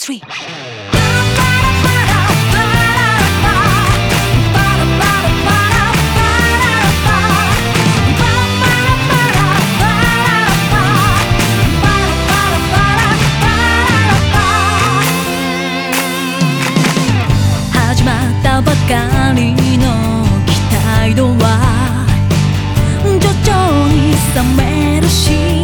「始まったばかりの期待度は徐々に冷めるし」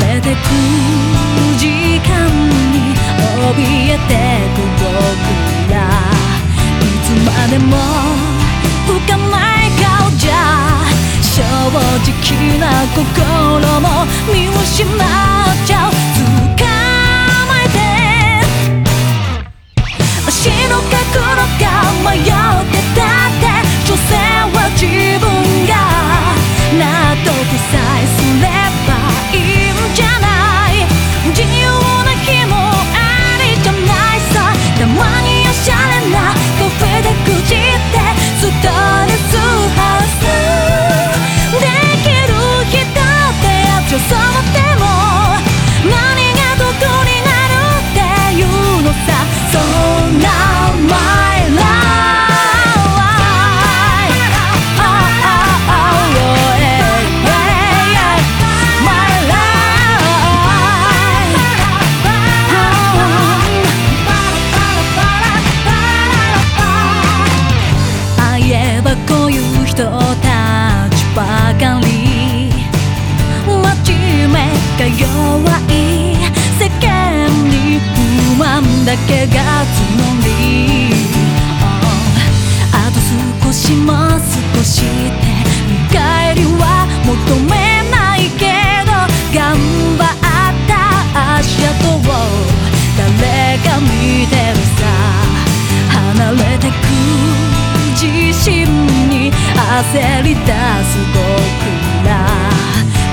れてく時間に怯えてく僕らいつまでも深まい顔じゃ正直な心も見失っちゃう人たちばかり。真面目が弱い世間に不満だけが募り、あと少しも少しって見返りは求めないけど頑張った足跡を誰か見てるさ。離れてく心に焦り出す僕ら。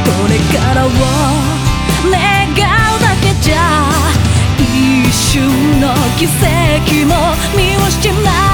これからを願うだけじゃ一瞬の奇跡も見失う。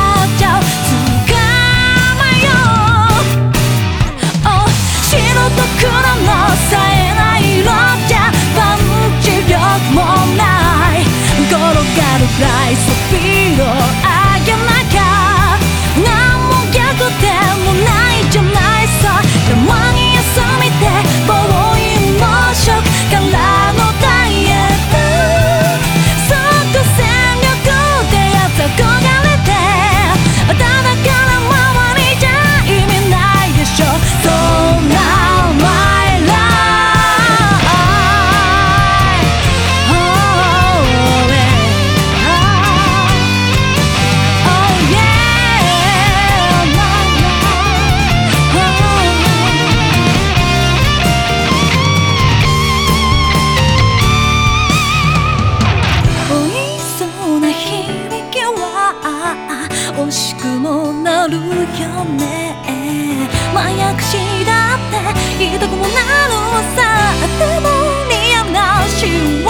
よね。まやくしだって言いたくもなるさ。でも似合うなしは